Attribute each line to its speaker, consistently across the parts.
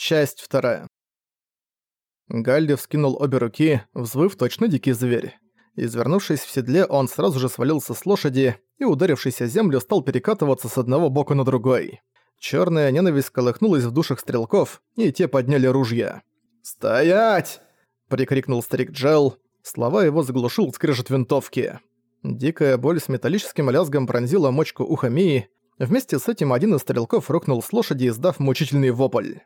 Speaker 1: Часть вторая. Галли вскинул обе руки, взвыв точно дикий зверь. Извернувшись в седле, он сразу же свалился с лошади и, ударившись о землю, стал перекатываться с одного бока на другой. Чёрная ненависть колыхнулась в душах стрелков, и те подняли ружья. «Стоять!» — прикрикнул старик Джел. Слова его заглушил скрежет винтовки. Дикая боль с металлическим лязгом пронзила мочку уха Мии. Вместе с этим один из стрелков рухнул с лошади, издав мучительный вопль.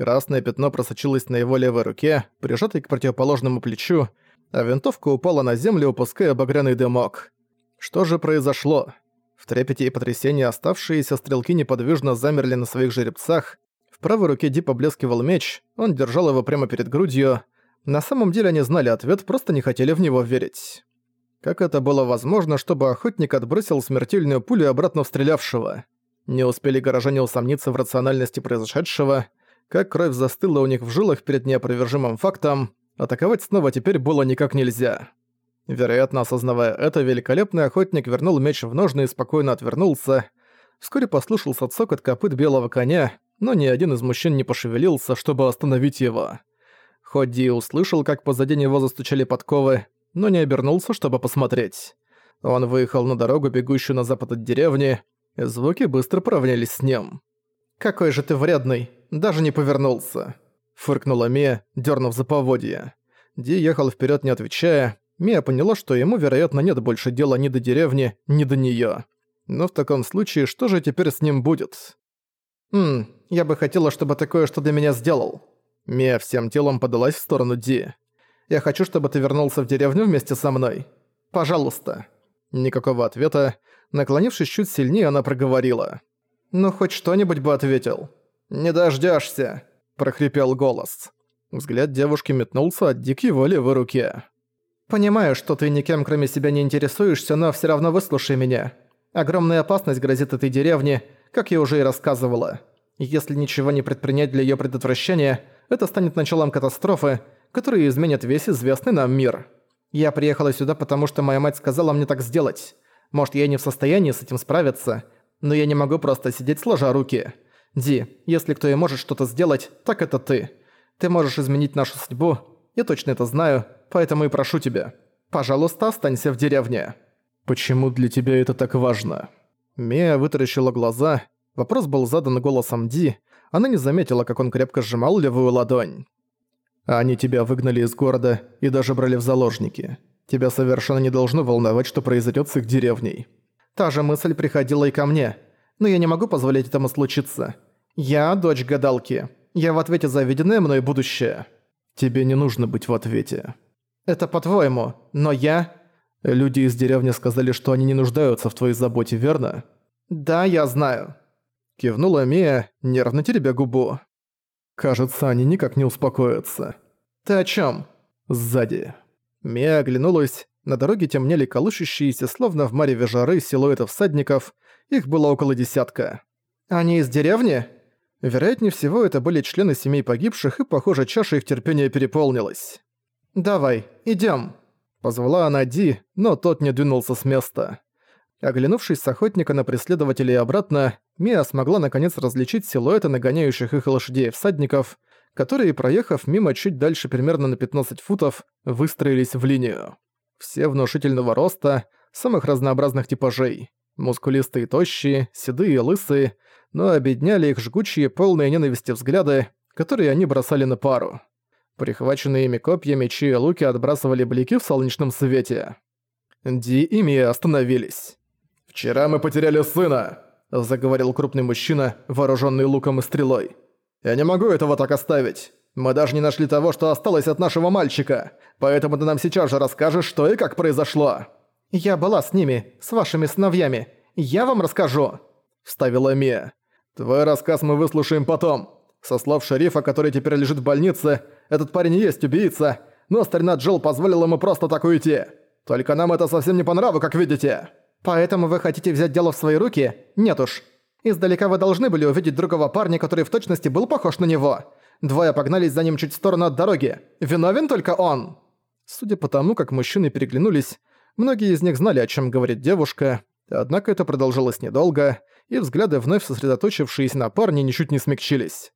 Speaker 1: Красное пятно просочилось на его левой руке, прижатой к противоположному плечу, а винтовка упала на землю, упуская багряный дымок. Что же произошло? В трепете и потрясении оставшиеся стрелки неподвижно замерли на своих жеребцах. В правой руке Ди поблескивал меч, он держал его прямо перед грудью. На самом деле они знали ответ, просто не хотели в него верить. Как это было возможно, чтобы охотник отбросил смертельную пулю обратно в стрелявшего? Не успели горожане усомниться в рациональности произошедшего, как кровь застыла у них в жилах перед неопровержимым фактом, атаковать снова теперь было никак нельзя. Вероятно, осознавая это, великолепный охотник вернул меч в ножны и спокойно отвернулся. Вскоре послушался цокот копыт белого коня, но ни один из мужчин не пошевелился, чтобы остановить его. Хоть Ди услышал, как позади него застучали подковы, но не обернулся, чтобы посмотреть. Он выехал на дорогу, бегущую на запад от деревни, и звуки быстро поравнялись с ним. «Какой же ты вредный!» Даже не повернулся. Фыркнула Мия, дернув за поводья. Ди ехал вперед, не отвечая. Мия поняла, что ему, вероятно, нет больше дела ни до деревни, ни до нее. Но в таком случае, что же теперь с ним будет? «Ммм, я бы хотела, чтобы такое что для меня сделал». Мия всем телом подалась в сторону Ди. «Я хочу, чтобы ты вернулся в деревню вместе со мной. Пожалуйста». Никакого ответа. Наклонившись чуть сильнее, она проговорила. «Ну, хоть что-нибудь бы ответил». «Не дождёшься», – прохрипел голос. Взгляд девушки метнулся от Ди к его левой руке. «Понимаю, что ты никем кроме себя не интересуешься, но всё равно выслушай меня. Огромная опасность грозит этой деревне, как я уже и рассказывала. Если ничего не предпринять для её предотвращения, это станет началом катастрофы, которая изменит весь известный нам мир. Я приехала сюда, потому что моя мать сказала мне так сделать. Может, я не в состоянии с этим справиться, но я не могу просто сидеть сложа руки». Ди, если кто и может что-то сделать, так это ты. Ты можешь изменить нашу судьбу, я точно это знаю, поэтому и прошу тебя. Пожалуйста, останься в деревне». «Почему для тебя это так важно?» Мия вытаращила глаза. Вопрос был задан голосом Ди. Она не заметила, как он крепко сжимал левую ладонь. «Они тебя выгнали из города и даже брали в заложники. Тебя совершенно не должно волновать, что произойдет с их деревней». Та же мысль приходила и ко мне – но я не могу позволять этому случиться. Я дочь гадалки. Я в ответе за виденное мной будущее. Тебе не нужно быть в ответе. Это по-твоему, но я... Люди из деревни сказали, что они не нуждаются в твоей заботе, верно? Да, я знаю. Кивнула Мия, нервно теребя губу. Кажется, они никак не успокоятся. Ты о чем? Сзади. Мия оглянулась. На дороге темнели колышущиеся, словно в мареве жары, силуэты всадников, их было около десятка. Они из деревни? Вероятнее всего, это были члены семей погибших, и, похоже, чаша их терпения переполнилась. «Давай, идём», — позвала она Ди, но тот не двинулся с места. Оглянувшись с охотника на преследователей обратно, Мия смогла наконец различить силуэты нагоняющих их лошадей всадников, которые, проехав мимо чуть дальше примерно на 15 футов, выстроились в линию. Все внушительного роста, самых разнообразных типажей. Мускулистые и тощие, седые и лысые, но обедняли их жгучие, полные ненависти взгляды, которые они бросали на пару. Прихваченные ими копья, мечи и луки отбрасывали блики в солнечном свете. Ди и Мия остановились. «Вчера мы потеряли сына», — заговорил крупный мужчина, вооруженный луком и стрелой. «Я не могу этого так оставить. Мы даже не нашли того, что осталось от нашего мальчика, поэтому ты нам сейчас же расскажешь, что и как произошло». «Я была с ними, с вашими сыновьями. Я вам расскажу», — вставила Мия. «Твой рассказ мы выслушаем потом. Со слов шерифа, который теперь лежит в больнице, этот парень и есть убийца, но старина Джилл позволил ему просто так уйти. Только нам это совсем не по нраву, как видите». «Поэтому вы хотите взять дело в свои руки? Нет уж. Издалека вы должны были увидеть другого парня, который в точности был похож на него. Двое погнались за ним чуть в сторону от дороги. Виновен только он». Судя по тому, как мужчины переглянулись, Многие из них знали, о чем говорит девушка, однако это продолжалось недолго, и взгляды, вновь сосредоточившиеся на парне, ничуть не смягчились.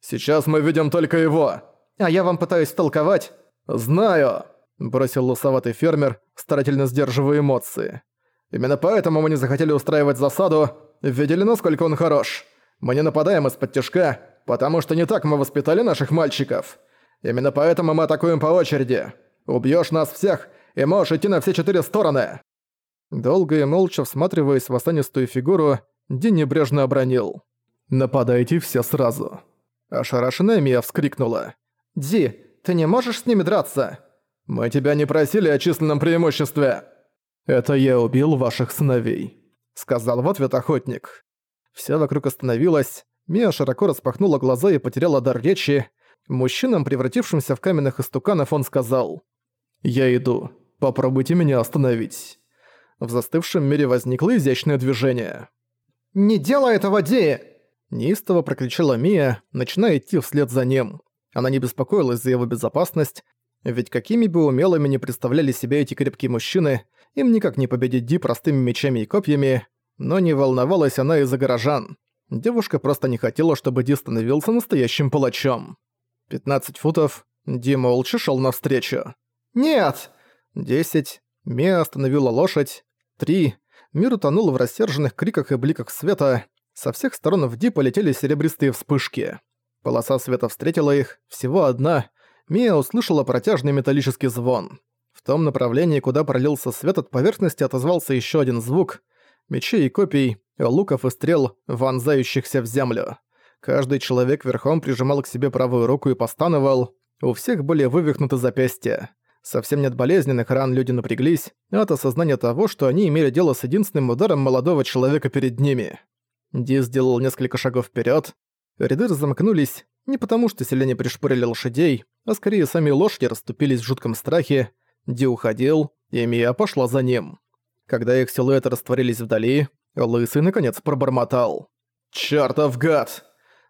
Speaker 1: Сейчас мы видим только его. А я вам пытаюсь толковать. Знаю, бросил лысоватый фермер, старательно сдерживая эмоции. Именно поэтому мы не захотели устраивать засаду. Видели, насколько он хорош. Мы не нападаем из-под тяжка, потому что не так мы воспитали наших мальчиков. Именно поэтому мы атакуем по очереди. Убьёшь нас всех, и можешь идти на все четыре стороны!» Долго и молча всматриваясь в останистую фигуру, Ди небрежно обронил. «Нападайте все сразу!» Ошарашенная Мия вскрикнула. «Ди, ты не можешь с ними драться?» «Мы тебя не просили о численном преимуществе!» «Это я убил ваших сыновей», — сказал в ответ охотник. Вся вокруг остановилась, Мия широко распахнула глаза и потеряла дар речи. Мужчинам, превратившимся в каменных истуканов, он сказал «Я иду. Попробуйте меня остановить». В застывшем мире возникло изящное движение. «Не делай этого, Ди!» Неистово прокричала Мия, начиная идти вслед за ним. Она не беспокоилась за его безопасность, ведь какими бы умелыми не представляли себя эти крепкие мужчины, им никак не победить Ди простыми мечами и копьями, но не волновалась она из-за горожан. Девушка просто не хотела, чтобы Ди становился настоящим палачом. 15 футов. Ди молча шел навстречу. «Нет!» Десять. Мия остановила лошадь. Три. Мир утонул в рассерженных криках и бликах света. Со всех сторон в Ди полетели серебристые вспышки. Полоса света встретила их, всего одна. Мия услышала протяжный металлический звон. В том направлении, куда пролился свет от поверхности, отозвался еще один звук. Мечей и копий, луков и стрел, вонзающихся в землю. Каждый человек верхом прижимал к себе правую руку и постановал. У всех были вывихнуты запястья. Совсем нет болезненных ран люди напряглись от осознания того, что они имели дело с единственным ударом молодого человека перед ними. Ди сделал несколько шагов вперед. Ряды разомкнулись не потому, что селяне пришпорили лошадей, а скорее сами лошади расступились в жутком страхе. Ди уходил, и Мия пошла за ним. Когда их силуэты растворились вдали, Лысый наконец пробормотал. «Чёртов гад!»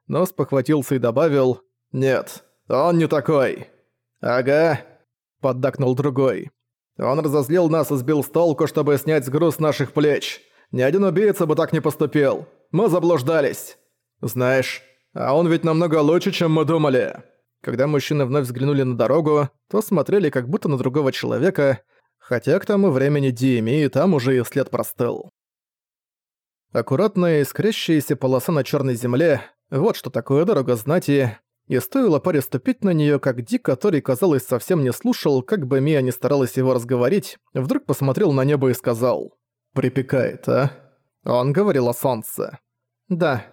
Speaker 1: Но спохватился и добавил «Нет, он не такой». «Ага», — поддакнул другой. «Он разозлил нас и сбил с толку, чтобы снять груз наших плеч. Ни один убийца бы так не поступил. Мы заблуждались. Знаешь, а он ведь намного лучше, чем мы думали». Когда мужчины вновь взглянули на дорогу, то смотрели как будто на другого человека, хотя к тому времени Диэми и там уже и след простыл. Аккуратная искрящаяся полоса на черной земле – вот что такое дорога знати. И стоило паре ступить на нее, как Дик, который, казалось, совсем не слушал, как бы Мия не старалась его разговорить, вдруг посмотрел на небо и сказал «Припекает, а?» Он говорил о солнце. «Да».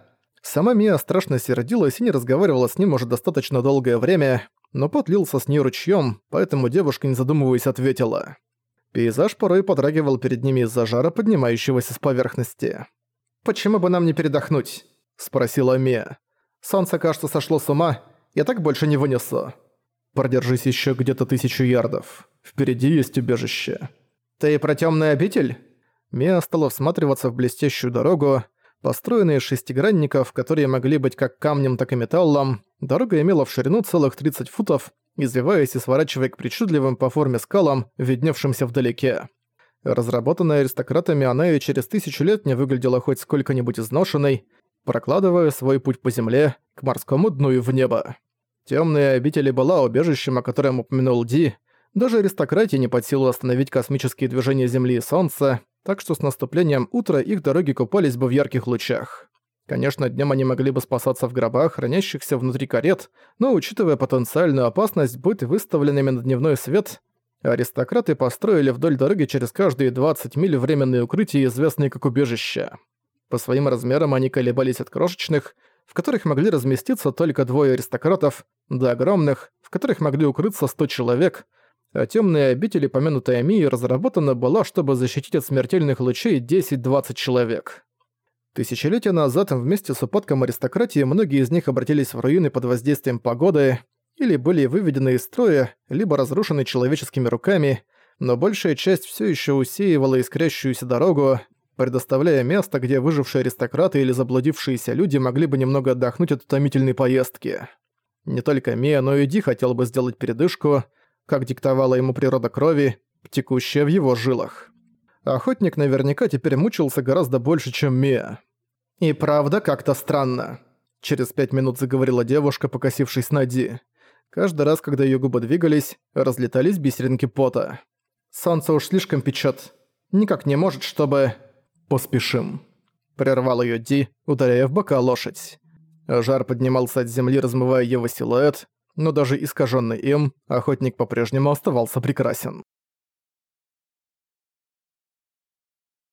Speaker 1: Сама Мия страшно сердилась и не разговаривала с ним уже достаточно долгое время, но пот лился с нее ручьем, поэтому девушка, не задумываясь, ответила. Пейзаж порой подрагивал перед ними из-за жара, поднимающегося с поверхности. «Почему бы нам не передохнуть?» – спросила Мия. «Солнце, кажется, сошло с ума. Я так больше не вынесу». «Продержись еще где-то тысячу ярдов. Впереди есть убежище». «Ты про темный обитель?» Мия стала всматриваться в блестящую дорогу. Построенная из шестигранников, которые могли быть как камнем, так и металлом, дорога имела в ширину целых 30 футов, извиваясь и сворачивая к причудливым по форме скалам, видневшимся вдалеке. Разработанная аристократами, она и через тысячу лет не выглядела хоть сколько-нибудь изношенной, прокладывая свой путь по земле, к морскому дну и в небо. Темная обитель была убежищем, о котором упомянул Ди. Даже аристократии не под силу остановить космические движения Земли и Солнца, так что с наступлением утра их дороги купались бы в ярких лучах. Конечно, днем они могли бы спасаться в гробах, хранящихся внутри карет, но учитывая потенциальную опасность быть выставленными на дневной свет, аристократы построили вдоль дороги через каждые 20 миль временные укрытия, известные как убежища. По своим размерам они колебались от крошечных, в которых могли разместиться только двое аристократов, до огромных, в которых могли укрыться 100 человек, а темные обители, помянутая Мии, разработана была, чтобы защитить от смертельных лучей 10-20 человек. Тысячелетия назад вместе с упадком аристократии многие из них обратились в руины под воздействием погоды, или были выведены из строя, либо разрушены человеческими руками, но большая часть все еще усеивала искрящуюся дорогу, предоставляя место, где выжившие аристократы или заблудившиеся люди могли бы немного отдохнуть от утомительной поездки. Не только Мия, но и Ди хотел бы сделать передышку, как диктовала ему природа крови, текущая в его жилах. Охотник наверняка теперь мучился гораздо больше, чем Мия. И правда как-то странно. Через пять минут заговорила девушка, покосившись на Ди. Каждый раз, когда её губы двигались, разлетались бисеринки пота. «Солнце уж слишком печёт. Никак не может, чтобы...» «Поспешим». Прервал её Ди, ударяя в бока лошадь. Жар поднимался от земли, размывая его силуэт, но даже искажённый им, охотник по-прежнему оставался прекрасен.